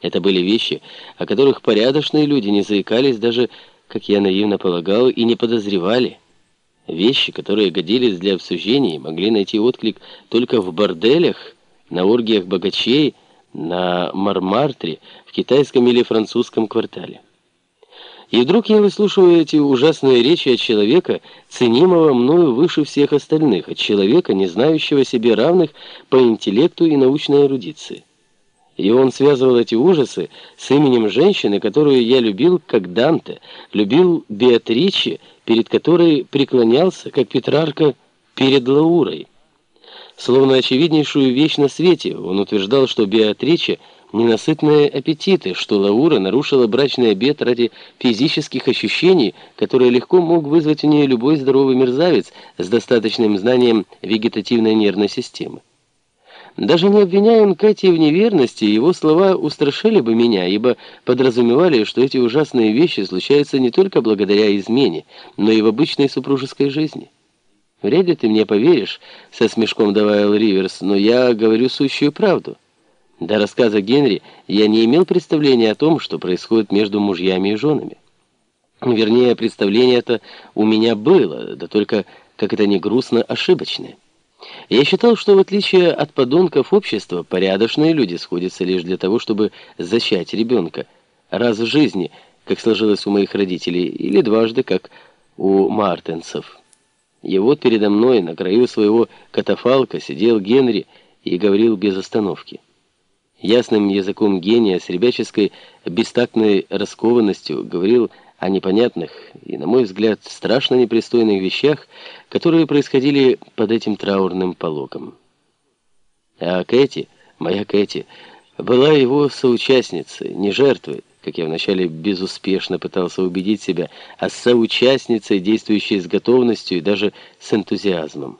Это были вещи, о которых порядочные люди не заикались даже, как я наивно полагал, и не подозревали. Вещи, которые годились для обсуждений, могли найти отклик только в борделях, на оргиях богачей, на Мармартре, в китайском или французском квартале. И вдруг я выслушиваю эти ужасные речи от человека, ценимого мною выше всех остальных, от человека, не знающего себе равных по интеллекту и научной эрудиции. И он связывал эти ужасы с именем женщины, которую я любил, как Данте, любил Беатриче, перед которой преклонялся, как Петрарка, перед Лаурой. Словно очевиднейшую вещь на свете, он утверждал, что Беатриче – ненасытные аппетиты, что Лаура нарушила брачный обет ради физических ощущений, которые легко мог вызвать у нее любой здоровый мерзавец с достаточным знанием вегетативной нервной системы. Даже не обвиняя он Кэти в неверности, его слова устрашили бы меня, ибо подразумевали, что эти ужасные вещи случаются не только благодаря измене, но и в обычной супружеской жизни. «Вряд ли ты мне поверишь», — со смешком добавил Риверс, «но я говорю сущую правду». До рассказа Генри я не имел представления о том, что происходит между мужьями и женами. Вернее, представление это у меня было, да только, как это ни грустно, ошибочное. Я считал, что в отличие от подонков общества, порядочные люди сходятся лишь для того, чтобы зачать ребенка. Раз в жизни, как сложилось у моих родителей, или дважды, как у мартенсов. И вот передо мной, на краю своего катафалка, сидел Генри и говорил без остановки. Ясным языком гения, с ребяческой бестактной раскованностью говорил о непонятных и, на мой взгляд, страшно непристойных вещах, которые происходили под этим траурным пологом. А Кэти, моя Кэти, была его соучастницей, не жертвой, как я вначале безуспешно пытался убедить себя, а соучастницей, действующей с готовностью и даже с энтузиазмом.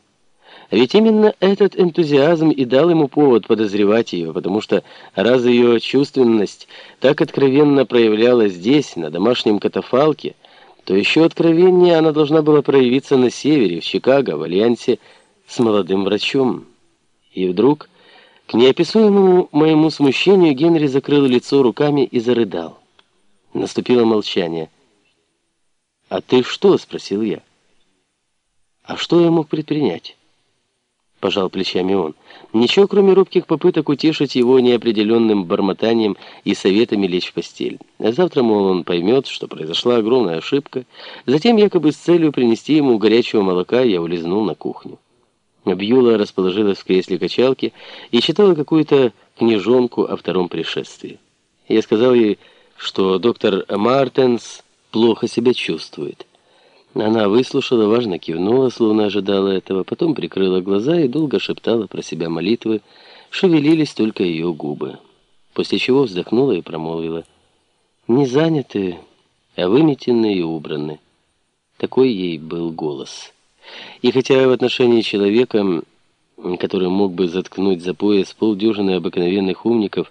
Ведь именно этот энтузиазм и дал ему повод подозревать ее, потому что раз ее чувственность так откровенно проявлялась здесь, на домашнем катафалке, то еще откровеннее она должна была проявиться на севере, в Чикаго, в альянсе с молодым врачом. И вдруг, к неописуемому моему смущению, Генри закрыл лицо руками и зарыдал. Наступило молчание. «А ты что?» — спросил я. «А что я мог предпринять?» — пожал плечами он. Ничего, кроме робких попыток утешить его неопределенным бормотанием и советами лечь в постель. А завтра, мол, он поймет, что произошла огромная ошибка. Затем, якобы с целью принести ему горячего молока, я улизнул на кухню. Бьюла расположилась в кресле качалки и читала какую-то книжонку о втором пришествии. Я сказал ей, что доктор Мартенс плохо себя чувствует. Она выслушала, важно кивнула, словно ожидала этого, потом прикрыла глаза и долго шептала про себя молитвы, шевелились только ее губы. После чего вздохнула и промолвила. «Не заняты, а выметены и убраны». Такой ей был голос. И хотя в отношении человека, который мог бы заткнуть за пояс полдюжины обыкновенных умников,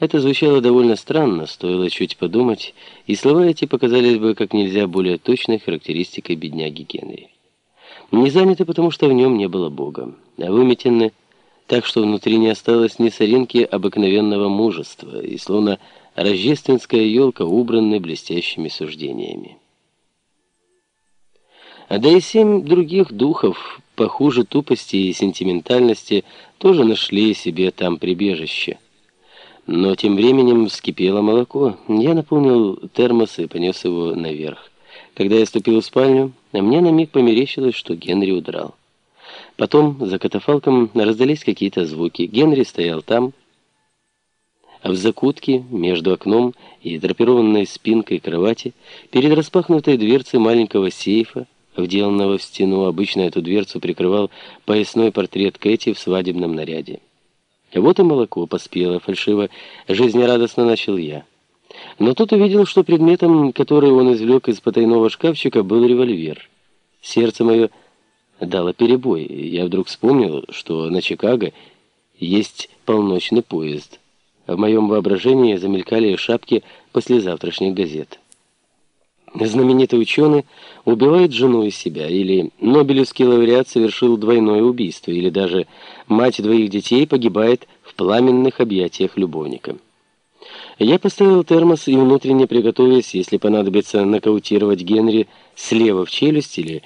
это звучало довольно странно, стоило чуть подумать, и слова эти показались бы как нельзя более точной характеристикой бедняги Генри. Не заняты, потому что в нем не было Бога, а выметены так, что внутри не осталось ни соринки обыкновенного мужества, и словно рождественская елка убраны блестящими суждениями. А да и семь других духов, похуже тупости и сентиментальности, тоже нашли себе там прибежище – но тем временем вскипело молоко. Я наполнил термос и понес его наверх. Когда я ступил в спальню, мне на миг померещилось, что Генри удрал. Потом за катафалком раздались какие-то звуки. Генри стоял там, а в закутке между окном и драпированной спинкой кровати, перед распахнутой дверцей маленького сейфа, вделанного в стену, обычно эту дверцу прикрывал поясной портрет Кэти в свадебном наряде. Вот и молоко поспело, фальшиво, жизнерадостно начал я. Но тут увидел, что предметом, который он извлек из потайного шкафчика, был револьвер. Сердце мое дало перебой. Я вдруг вспомнил, что на Чикаго есть полночный поезд. В моем воображении замелькали шапки послезавтрашних газет. Знаменитый ученый убивает жену и себя, или Нобелевский лауреат совершил двойное убийство, или даже мать двоих детей погибает в пламенных объятиях любовника. Я поставил термос и внутренне приготовясь, если понадобится нокаутировать Генри слева в челюсть или